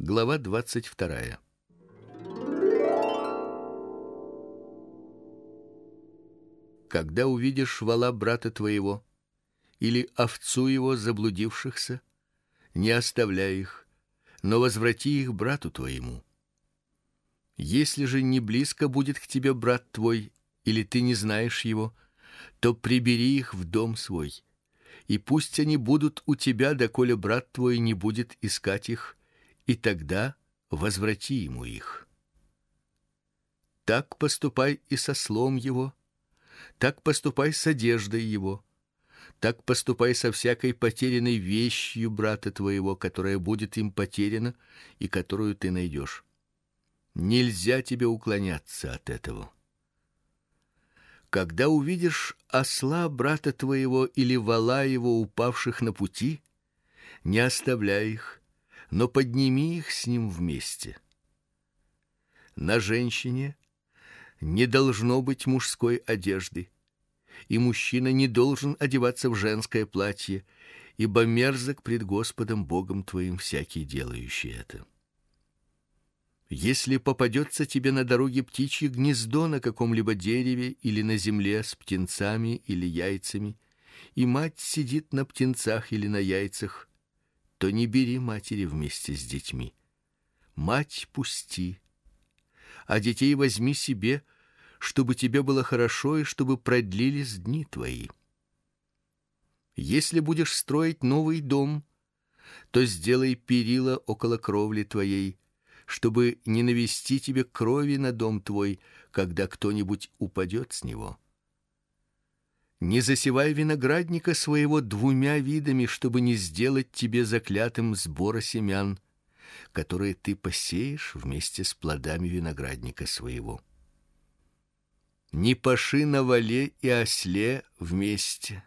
Глава двадцать вторая. Когда увидишь вала брата твоего или овцу его заблудившихся, не оставляй их, но возврати их брату твоему. Если же не близко будет к тебе брат твой, или ты не знаешь его, то прибери их в дом свой, и пусть они будут у тебя, доколе брат твой не будет искать их и тогда возврати ему их. Так поступай и со слом его, так поступай с одеждой его, так поступай со всякой потерянной вещью брата твоего, которая будет им потеряна и которую ты найдешь. Нельзя тебе уклоняться от этого. Когда увидишь осла брата твоего или вала его упавших на пути, не оставляй их, но подними их с ним вместе. На женщине не должно быть мужской одежды, и мужчина не должен одеваться в женское платье, ибо мерзок пред Господом Богом твоим всякий делающий это. Если попадется тебе на дороге птичье гнездо на каком-либо дереве или на земле с птенцами или яйцами, и мать сидит на птенцах или на яйцах, то не бери матери вместе с детьми. Мать пусти, а детей возьми себе, чтобы тебе было хорошо и чтобы продлились дни твои. Если будешь строить новый дом, то сделай перила около кровли твоей, чтобы не навести тебе крови на дом твой, когда кто-нибудь упадет с него. Не засевай виноградника своего двумя видами, чтобы не сделать тебе заклятым сбора семян, которые ты посеешь вместе с плодами виноградника своего. Не паши на воле и осле вместе.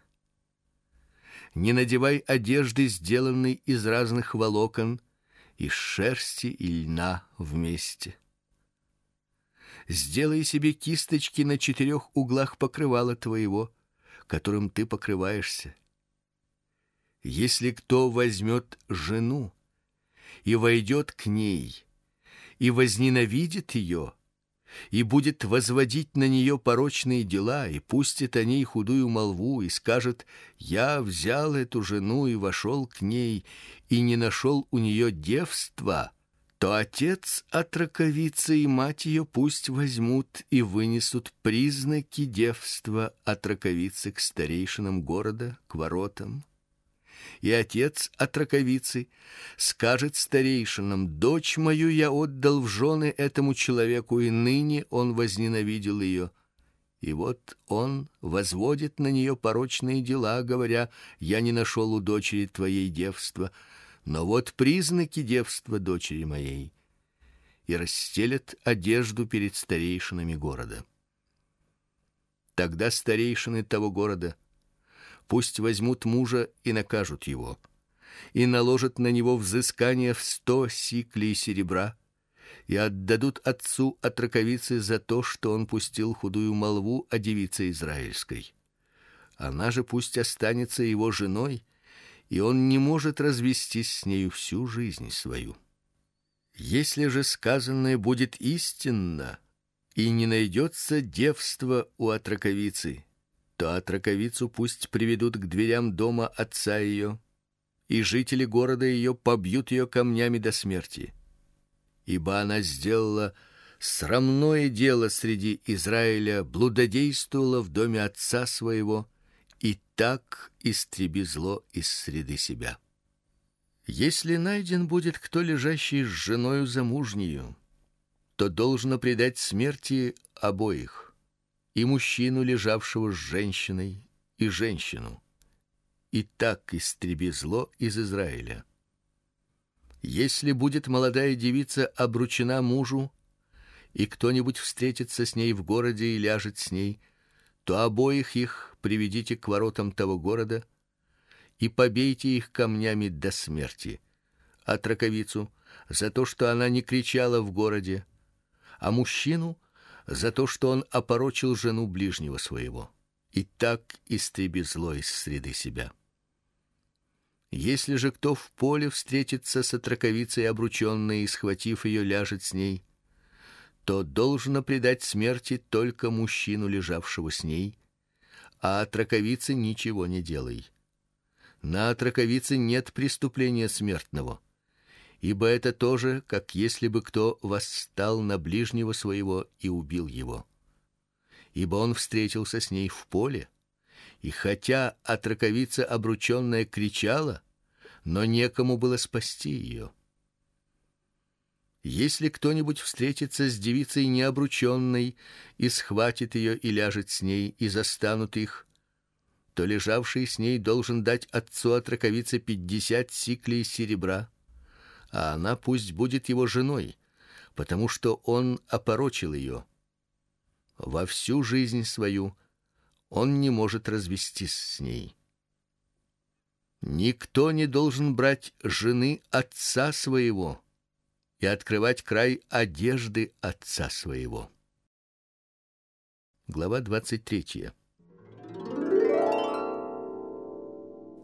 Не надевай одежды, сделанной из разных волокон, из шерсти и льна вместе. Сделай себе кисточки на четырех углах покрывала твоего которым ты покрываешься. Если кто возьмет жену и войдет к ней и возненавидит ее и будет возводить на нее порочные дела и пустит о ней худую молву и скажет: я взял эту жену и вошел к ней и не нашел у нее девства, то отец от раковицы и мать ее пусть возьмут и вынесут признаки девства от раковицы к старейшинам города, к воротам. И отец от раковицы скажет старейшинам: дочь мою я отдал в жены этому человеку, и ныне он возненавидел ее. И вот он возводит на нее порочные дела, говоря: я не нашел у дочери твоей девства но вот признаки девства дочери моей, и расстелят одежду перед старейшинами города. Тогда старейшины того города пусть возьмут мужа и накажут его, и наложат на него взыскание в сто сиклей серебра, и отдадут отцу от раковицы за то, что он пустил худую молву о девице израильской. Она же пусть останется его женой и он не может развестись с нею всю жизнь свою. Если же сказанное будет истинно и не найдется девства у отраковицы, то отраковицу пусть приведут к дверям дома отца ее, и жители города ее побьют ее камнями до смерти, ибо она сделала срамное дело среди Израиля, блудодействовала в доме отца своего так истреби зло из среды себя. Если найден будет кто лежащий с женою замужнею, то должно предать смерти обоих, и мужчину, лежавшего с женщиной, и женщину. И так истреби зло из Израиля. Если будет молодая девица обручена мужу, и кто-нибудь встретится с ней в городе и ляжет с ней, то обоих их приведите к воротам того города и побейте их камнями до смерти. А траковицу за то, что она не кричала в городе, а мужчину за то, что он опорочил жену ближнего своего. И так истреби зло из среды себя. Если же кто в поле встретится с отраковицей обручённой и схватив ее ляжет с ней, то должно предать смерти только мужчину, лежавшего с ней, а отраковице ничего не делай. На отраковице нет преступления смертного, ибо это тоже, как если бы кто восстал на ближнего своего и убил его. Ибо он встретился с ней в поле, и хотя отраковица обручённая кричала, но некому было спасти ее. Если кто-нибудь встретится с девицей необручённой и схватит ее и ляжет с ней, и застанут их, то лежавший с ней должен дать отцу отраковицы пятьдесят сиклей серебра, а она пусть будет его женой, потому что он опорочил ее. Во всю жизнь свою он не может развестись с ней. Никто не должен брать жены отца своего и открывать край одежды отца своего. Глава двадцать третья.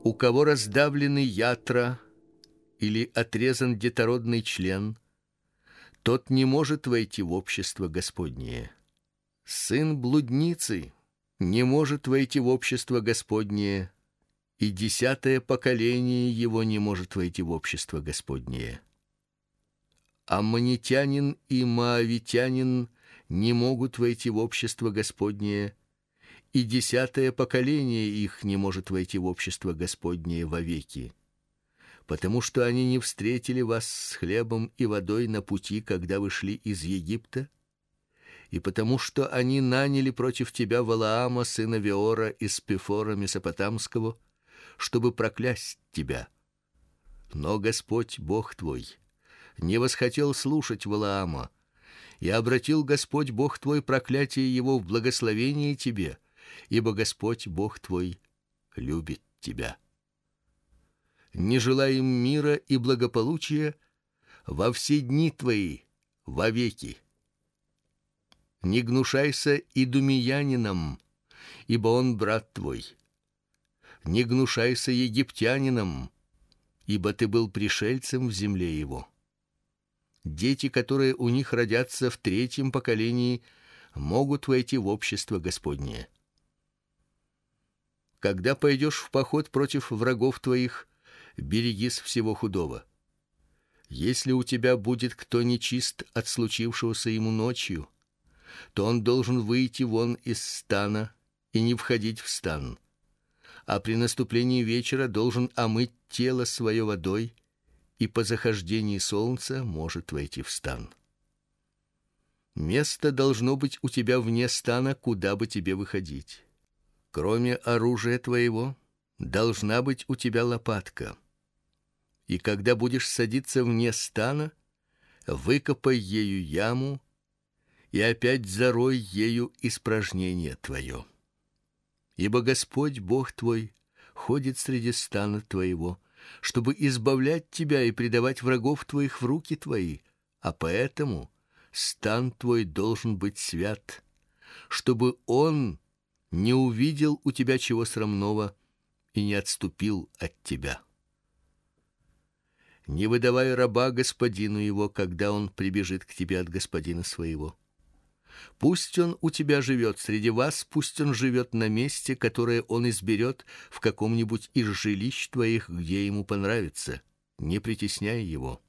У кого раздавлены ятра или отрезан детородный член, тот не может войти в общество Господнее. Сын блудницы не может войти в общество Господнее, и десятое поколение его не может войти в общество Господнее аммонитянин и моавитянин не могут войти в общество Господнее, и десятое поколение их не может войти в общество Господнее вовеки, потому что они не встретили вас с хлебом и водой на пути, когда вы шли из Египта, и потому что они наняли против тебя Валаама сына Веора из Пефора Месопотамского, чтобы проклясть тебя. Но Господь Бог твой не восхотел слушать Валаама, и обратил Господь Бог твой проклятие его в благословение тебе, ибо Господь Бог твой любит тебя. Не желаем мира и благополучия во все дни твои вовеки. Не гнушайся и думиянином, ибо он брат твой. Не гнушайся египтянином, ибо ты был пришельцем в земле его дети, которые у них родятся в третьем поколении, могут войти в общество Господнее. Когда пойдешь в поход против врагов твоих, берегись всего худого. Если у тебя будет кто нечист от случившегося ему ночью, то он должен выйти вон из стана и не входить в стан. А при наступлении вечера должен омыть тело свое водой и по захождении солнца может войти в стан. Место должно быть у тебя вне стана, куда бы тебе выходить. Кроме оружия твоего, должна быть у тебя лопатка. И когда будешь садиться вне стана, выкопай ею яму и опять зарой ею испражнение твое. Ибо Господь Бог твой ходит среди стана твоего чтобы избавлять тебя и предавать врагов твоих в руки твои, а поэтому стан твой должен быть свят, чтобы он не увидел у тебя чего срамного и не отступил от тебя. Не выдавай раба господину его, когда он прибежит к тебе от господина своего Пусть он у тебя живет среди вас, пусть он живет на месте, которое он изберет в каком-нибудь из жилищ твоих, где ему понравится. Не притесняй его.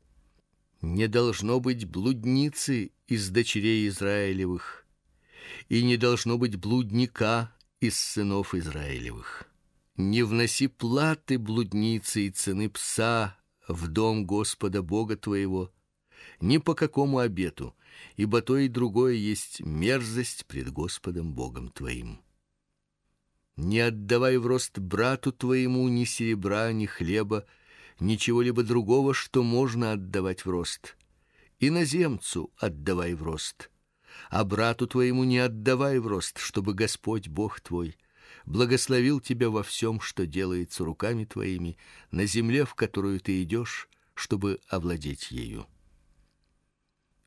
Не должно быть блудницы из дочерей Израилевых, и не должно быть блудника из сынов Израилевых. Не вноси платы блудницы и цены пса в дом Господа Бога твоего, ни по какому обету, ибо то и другое есть мерзость пред Господом Богом твоим. Не отдавай в рост брату твоему ни серебра, ни хлеба, ничего либо другого, что можно отдавать в рост. И наземцу отдавай в рост, а брату твоему не отдавай в рост, чтобы Господь Бог твой благословил тебя во всем, что делается руками твоими на земле, в которую ты идешь, чтобы овладеть ею.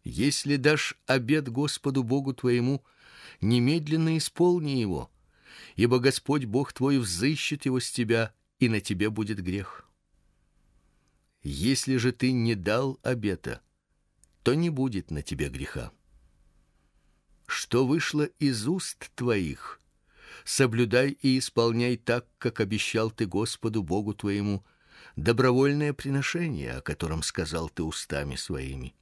Если дашь обет Господу Богу твоему, немедленно исполни его, ибо Господь Бог твой взыщет его с тебя, и на тебе будет грех. Если же ты не дал обета, то не будет на тебе греха. Что вышло из уст твоих, соблюдай и исполняй так, как обещал ты Господу Богу твоему, добровольное приношение, о котором сказал ты устами своими.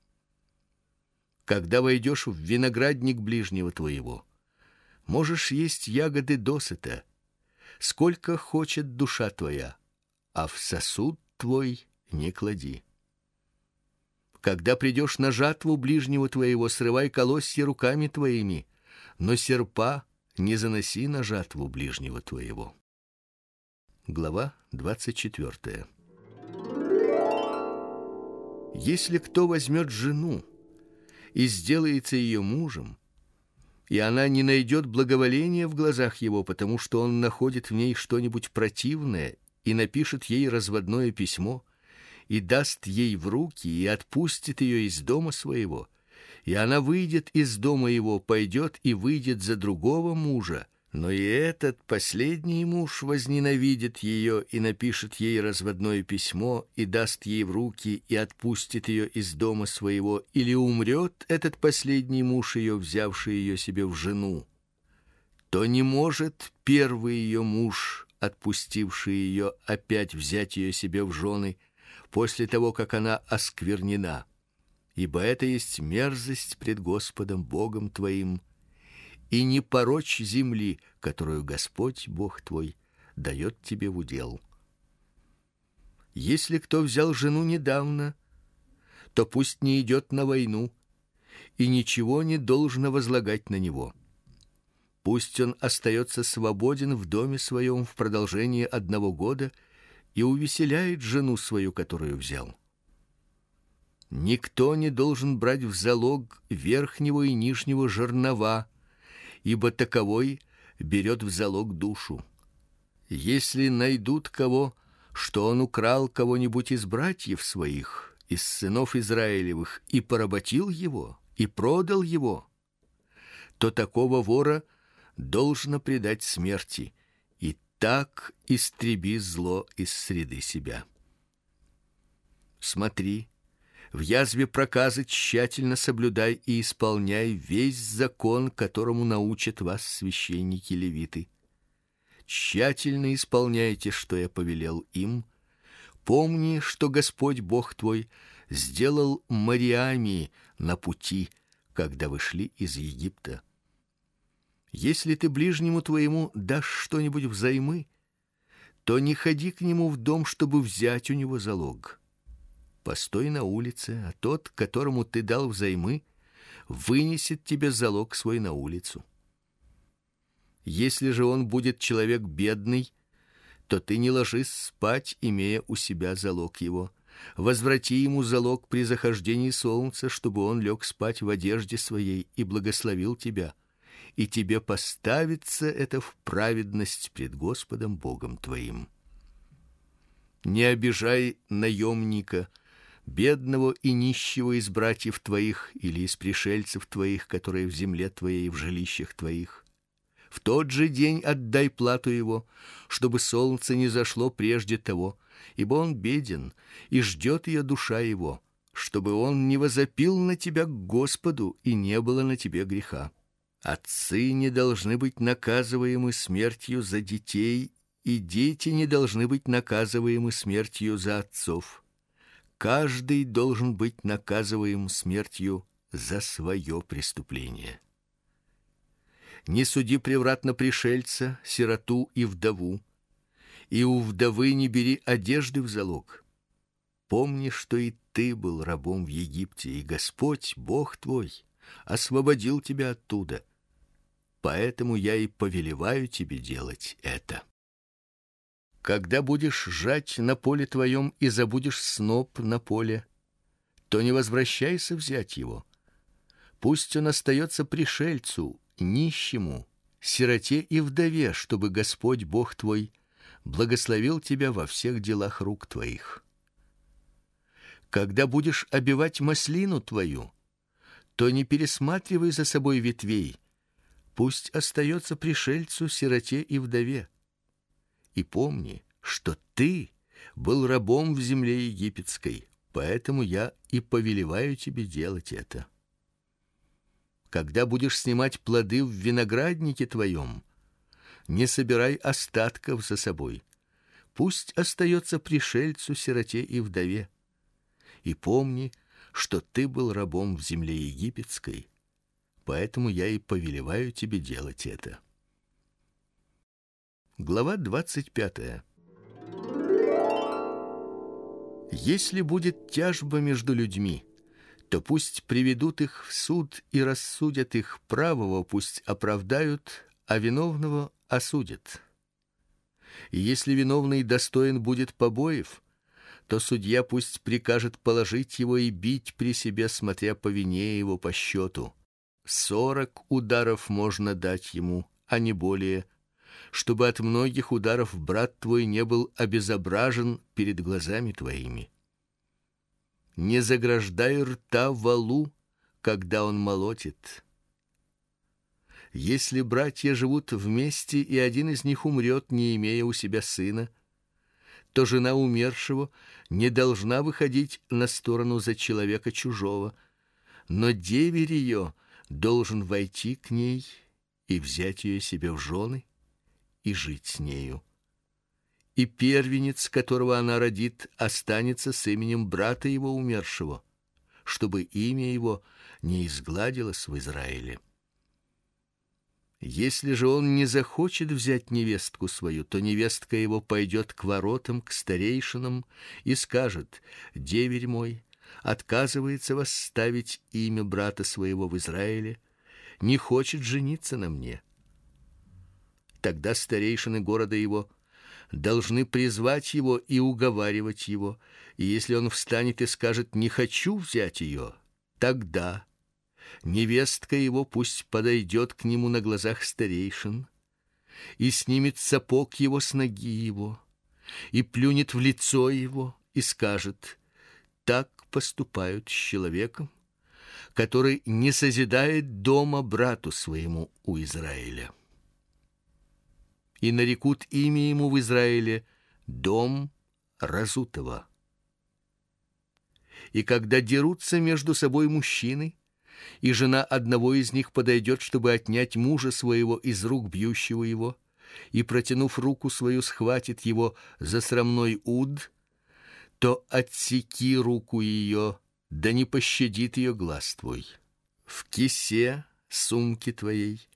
Когда войдешь в виноградник ближнего твоего, можешь есть ягоды досыта, сколько хочет душа твоя, а в сосуд твой не клади. Когда придешь на жатву ближнего твоего, срывай колосья руками твоими, но серпа не заноси на жатву ближнего твоего. Глава двадцать четвертая. Если кто возьмет жену и сделается ее мужем, и она не найдет благоволения в глазах его, потому что он находит в ней что-нибудь противное и напишет ей разводное письмо и даст ей в руки и отпустит ее из дома своего, и она выйдет из дома его, пойдет и выйдет за другого мужа, но и этот последний муж возненавидит ее и напишет ей разводное письмо и даст ей в руки и отпустит ее из дома своего, или умрет этот последний муж ее, взявший ее себе в жену, то не может первый ее муж, отпустивший ее, опять взять ее себе в жены после того, как она осквернена. Ибо это есть мерзость пред Господом Богом твоим и не порочь земли, которую Господь Бог твой дает тебе в удел. Если кто взял жену недавно, то пусть не идет на войну и ничего не должно возлагать на него. Пусть он остается свободен в доме своем в продолжение одного года и увеселяет жену свою, которую взял. Никто не должен брать в залог верхнего и нижнего жернова ибо таковой берет в залог душу. Если найдут кого, что он украл кого-нибудь из братьев своих, из сынов Израилевых, и поработил его, и продал его, то такого вора должно предать смерти, и так истреби зло из среды себя. Смотри, в язве проказы тщательно соблюдай и исполняй весь закон, которому научат вас священники левиты. Тщательно исполняйте, что я повелел им. Помни, что Господь Бог твой сделал Мариами на пути, когда вышли из Египта. Если ты ближнему твоему дашь что-нибудь взаймы, то не ходи к нему в дом, чтобы взять у него залог постой на улице, а тот, которому ты дал взаймы, вынесет тебе залог свой на улицу. Если же он будет человек бедный, то ты не ложись спать, имея у себя залог его. Возврати ему залог при захождении солнца, чтобы он лег спать в одежде своей и благословил тебя, и тебе поставится это в праведность пред Господом Богом твоим. Не обижай наемника, бедного и нищего из братьев твоих или из пришельцев твоих, которые в земле твоей в жилищах твоих. В тот же день отдай плату его, чтобы солнце не зашло прежде того, ибо он беден и ждет ее душа его, чтобы он не возопил на тебя к Господу и не было на тебе греха. Отцы не должны быть наказываемы смертью за детей, и дети не должны быть наказываемы смертью за отцов каждый должен быть наказываем смертью за свое преступление. Не суди превратно пришельца, сироту и вдову, и у вдовы не бери одежды в залог. Помни, что и ты был рабом в Египте, и Господь, Бог твой, освободил тебя оттуда. Поэтому я и повелеваю тебе делать это. Когда будешь жать на поле твоем и забудешь сноп на поле, то не возвращайся взять его. Пусть он остается пришельцу, нищему, сироте и вдове, чтобы Господь Бог твой благословил тебя во всех делах рук твоих. Когда будешь обивать маслину твою, то не пересматривай за собой ветвей, пусть остается пришельцу, сироте и вдове и помни, что ты был рабом в земле египетской, поэтому я и повелеваю тебе делать это. Когда будешь снимать плоды в винограднике твоем, не собирай остатков за собой. Пусть остается пришельцу, сироте и вдове. И помни, что ты был рабом в земле египетской, поэтому я и повелеваю тебе делать это. Глава двадцать пятая. Если будет тяжба между людьми, то пусть приведут их в суд и рассудят их правого, пусть оправдают, а виновного осудят. И если виновный достоин будет побоев, то судья пусть прикажет положить его и бить при себе, смотря по вине его по счету. Сорок ударов можно дать ему, а не более, чтобы от многих ударов брат твой не был обезображен перед глазами твоими. Не заграждай рта валу, когда он молотит. Если братья живут вместе и один из них умрет, не имея у себя сына, то жена умершего не должна выходить на сторону за человека чужого, но деверь ее должен войти к ней и взять ее себе в жены и жить с нею. И первенец, которого она родит, останется с именем брата его умершего, чтобы имя его не изгладилось в Израиле. Если же он не захочет взять невестку свою, то невестка его пойдет к воротам, к старейшинам и скажет: "Деверь мой отказывается восставить имя брата своего в Израиле, не хочет жениться на мне". Тогда старейшины города его должны призвать его и уговаривать его, и если он встанет и скажет: "Не хочу взять ее", тогда невестка его пусть подойдет к нему на глазах старейшин и снимет сапог его с ноги его и плюнет в лицо его и скажет: так поступают с человеком, который не созидает дома брату своему у Израиля. И нарекут имя ему в Израиле дом разутого. И когда дерутся между собой мужчины, и жена одного из них подойдет, чтобы отнять мужа своего из рук бьющего его, и протянув руку свою схватит его за срамной уд, то отсеки руку ее, да не пощадит ее глаз твой. В кисе сумки твоей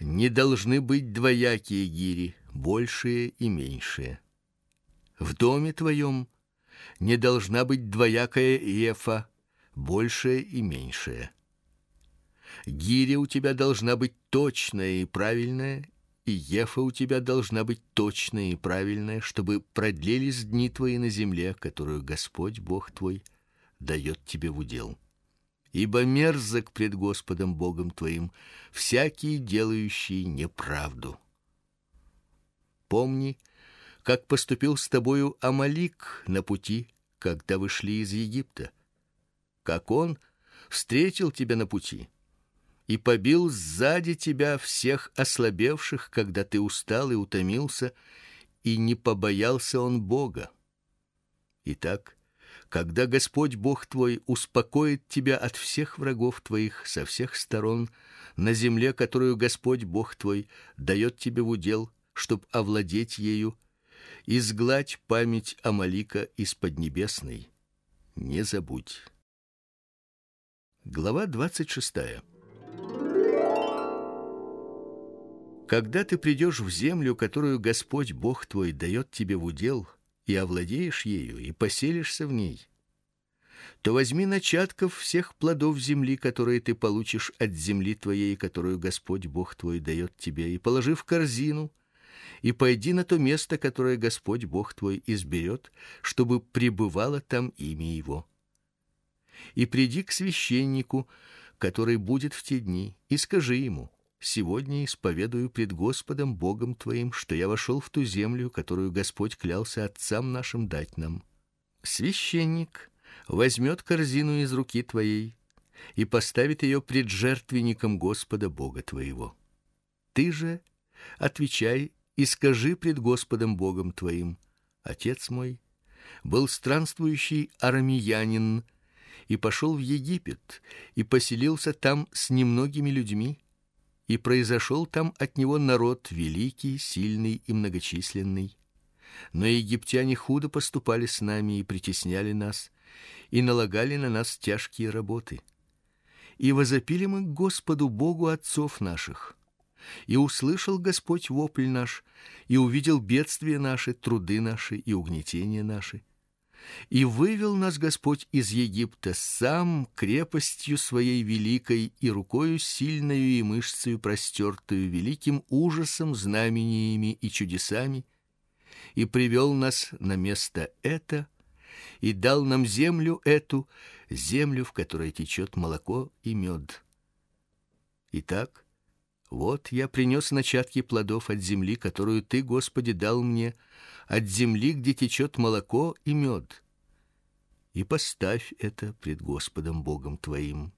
не должны быть двоякие гири, большие и меньшие. В доме твоем не должна быть двоякая ефа, большая и меньшая. Гиря у тебя должна быть точная и правильная, и ефа у тебя должна быть точная и правильная, чтобы продлились дни твои на земле, которую Господь Бог твой дает тебе в удел. Ибо мерзок пред Господом Богом твоим всякий делающий неправду. Помни, как поступил с тобою Амалик на пути, когда вы шли из Египта как он встретил тебя на пути и побил сзади тебя всех ослабевших, когда ты устал и утомился, и не побоялся он Бога. Итак, когда Господь Бог твой успокоит тебя от всех врагов твоих со всех сторон на земле, которую Господь Бог твой дает тебе в удел, чтоб овладеть ею, изгладь память Амалика из поднебесной. Не забудь. Глава двадцать шестая. Когда ты придешь в землю, которую Господь Бог твой дает тебе в удел, и овладеешь ею и поселишься в ней, то возьми начатков всех плодов земли, которые ты получишь от земли твоей, которую Господь Бог твой дает тебе, и положи в корзину, и пойди на то место, которое Господь Бог твой изберет, чтобы пребывало там имя его. И приди к священнику, который будет в те дни, и скажи ему: Сегодня исповедую пред Господом Богом твоим, что я вошел в ту землю, которую Господь клялся отцам нашим дать нам. Священник возьмет корзину из руки твоей и поставит ее пред жертвенником Господа Бога твоего. Ты же отвечай и скажи пред Господом Богом твоим: Отец мой был странствующий арамеянин и пошел в Египет и поселился там с немногими людьми, и произошел там от него народ великий, сильный и многочисленный. Но египтяне худо поступали с нами и притесняли нас, и налагали на нас тяжкие работы. И возопили мы к Господу Богу отцов наших. И услышал Господь вопль наш, и увидел бедствия наши, труды наши и угнетения наши. И вывел нас Господь из Египта сам крепостью своей великой и рукою сильною и мышцей простертую великим ужасом, знамениями и чудесами, и привел нас на место это, и дал нам землю эту, землю, в которой течет молоко и мед. Итак, вот я принес начатки плодов от земли, которую ты, Господи, дал мне, от земли, где течет молоко и мед. И поставь это пред Господом Богом твоим.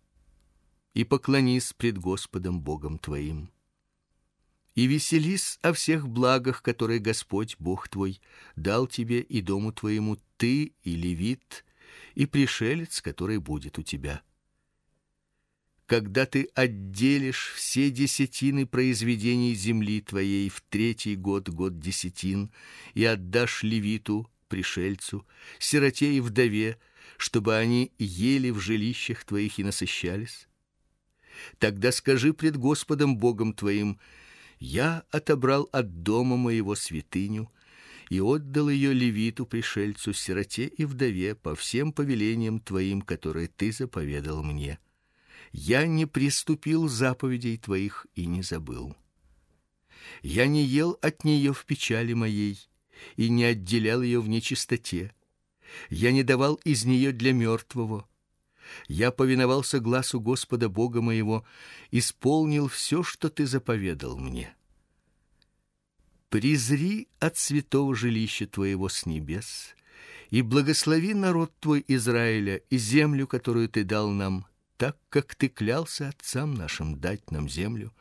И поклонись пред Господом Богом твоим. И веселись о всех благах, которые Господь Бог твой дал тебе и дому твоему, ты и левит, и пришелец, который будет у тебя когда ты отделишь все десятины произведений земли твоей в третий год, год десятин, и отдашь левиту, пришельцу, сироте и вдове, чтобы они ели в жилищах твоих и насыщались, тогда скажи пред Господом Богом твоим: я отобрал от дома моего святыню и отдал ее левиту, пришельцу, сироте и вдове по всем повелениям твоим, которые ты заповедал мне я не приступил заповедей твоих и не забыл. Я не ел от нее в печали моей и не отделял ее в нечистоте. Я не давал из нее для мертвого. Я повиновался гласу Господа Бога моего, исполнил все, что ты заповедал мне. Призри от святого жилища твоего с небес и благослови народ твой Израиля и землю, которую ты дал нам так как ты клялся отцам нашим дать нам землю,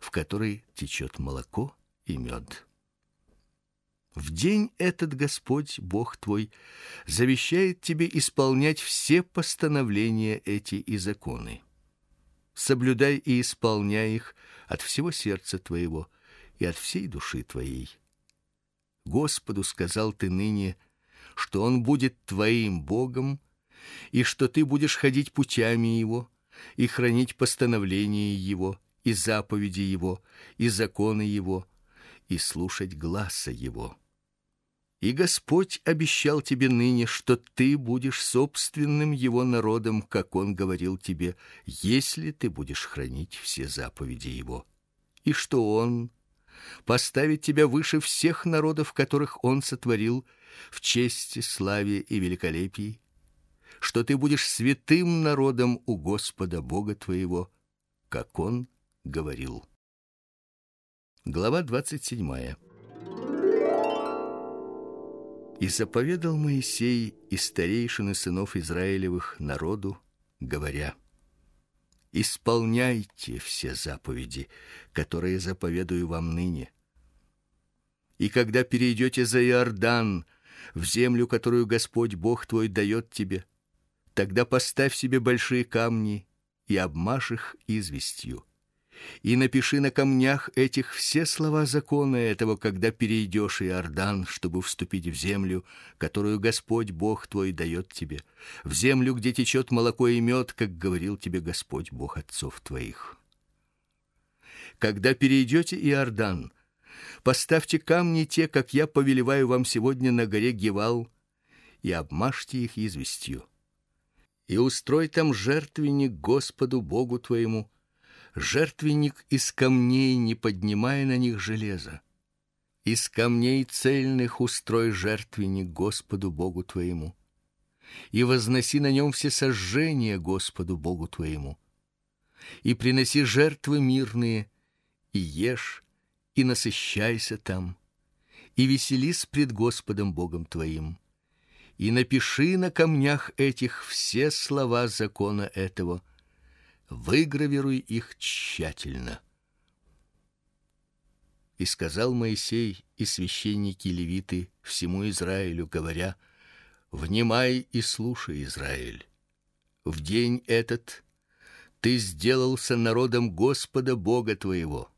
в которой течет молоко и мед. В день этот Господь Бог твой завещает тебе исполнять все постановления эти и законы. Соблюдай и исполняй их от всего сердца твоего и от всей души твоей. Господу сказал ты ныне, что он будет твоим Богом и что ты будешь ходить путями его и хранить постановления его и заповеди его и законы его и слушать гласа его. И Господь обещал тебе ныне, что ты будешь собственным его народом, как он говорил тебе, если ты будешь хранить все заповеди его. И что он поставит тебя выше всех народов, которых он сотворил, в чести, славе и великолепии, что ты будешь святым народом у Господа Бога твоего, как он говорил. Глава двадцать седьмая. И заповедал Моисей и старейшины сынов Израилевых народу, говоря: Исполняйте все заповеди, которые заповедую вам ныне. И когда перейдете за Иордан, в землю, которую Господь Бог твой дает тебе, Тогда поставь себе большие камни и обмажь их известью. И напиши на камнях этих все слова закона этого, когда перейдешь Иордан, чтобы вступить в землю, которую Господь Бог твой дает тебе, в землю, где течет молоко и мед, как говорил тебе Господь Бог отцов твоих. Когда перейдете Иордан, поставьте камни те, как я повелеваю вам сегодня на горе Гевал, и обмажьте их известью и устрой там жертвенник Господу Богу твоему, жертвенник из камней, не поднимая на них железа. Из камней цельных устрой жертвенник Господу Богу твоему, и возноси на нем все сожжения Господу Богу твоему. И приноси жертвы мирные, и ешь, и насыщайся там, и веселись пред Господом Богом твоим и напиши на камнях этих все слова закона этого, выгравируй их тщательно. И сказал Моисей и священники левиты всему Израилю, говоря: Внимай и слушай, Израиль. В день этот ты сделался народом Господа Бога твоего.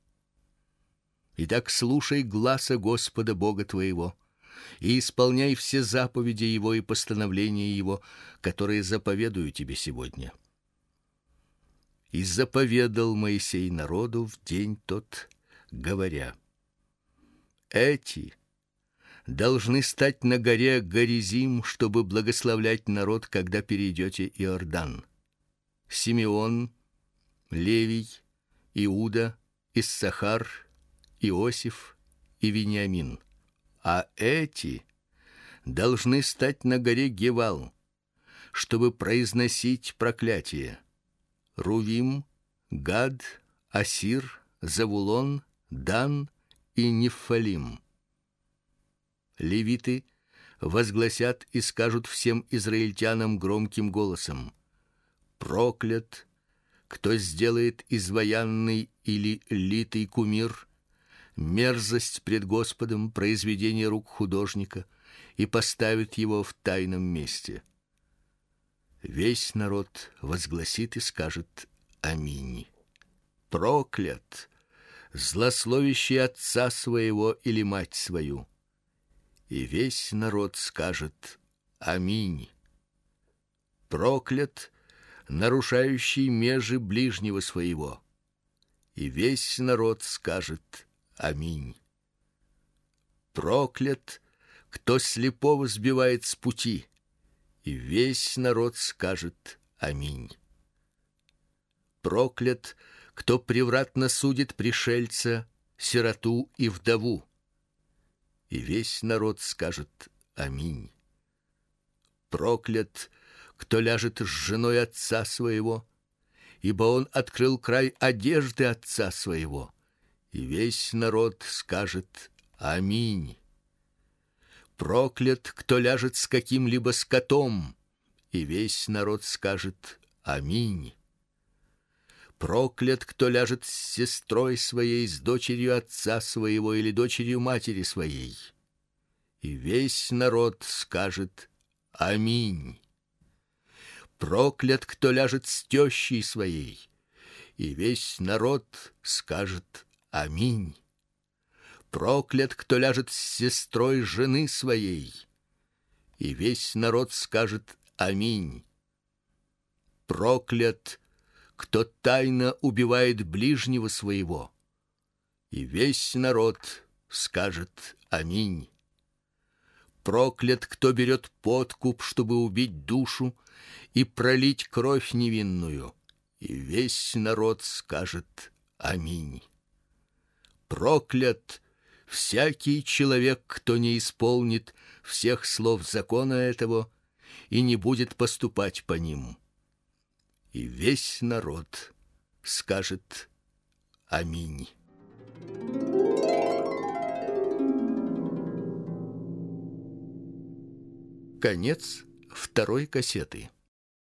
Итак, слушай гласа Господа Бога твоего и исполняй все заповеди его и постановления его, которые заповедую тебе сегодня. И заповедал Моисей народу в день тот, говоря: Эти должны стать на горе Горизим, чтобы благословлять народ, когда перейдете Иордан. Симеон, Левий, Иуда, Иссахар, Иосиф и Вениамин. А эти должны стать на горе Гевал, чтобы произносить проклятие. Рувим, Гад, Асир, Завулон, Дан и Нефалим. Левиты возгласят и скажут всем израильтянам громким голосом: Проклят, кто сделает изваянный или литый кумир, мерзость пред Господом, произведение рук художника, и поставит его в тайном месте. Весь народ возгласит и скажет: Аминь. Проклят злословящий отца своего или мать свою. И весь народ скажет: Аминь. Проклят нарушающий межи ближнего своего. И весь народ скажет: Аминь. Проклят, кто слепого сбивает с пути, и весь народ скажет: Аминь. Проклят, кто превратно судит пришельца, сироту и вдову, и весь народ скажет: Аминь. Проклят, кто ляжет с женой отца своего, ибо он открыл край одежды отца своего и весь народ скажет: Аминь. Проклят, кто ляжет с каким-либо скотом, и весь народ скажет: Аминь. Проклят, кто ляжет с сестрой своей, с дочерью отца своего или дочерью матери своей. И весь народ скажет: Аминь. Проклят, кто ляжет с тещей своей, и весь народ скажет: Аминь. Проклят, кто ляжет с сестрой жены своей. И весь народ скажет: Аминь. Проклят, кто тайно убивает ближнего своего. И весь народ скажет: Аминь. Проклят, кто берет подкуп, чтобы убить душу и пролить кровь невинную. И весь народ скажет: Аминь. Проклят всякий человек, кто не исполнит всех слов закона этого и не будет поступать по ним. И весь народ скажет аминь. Конец второй кассеты.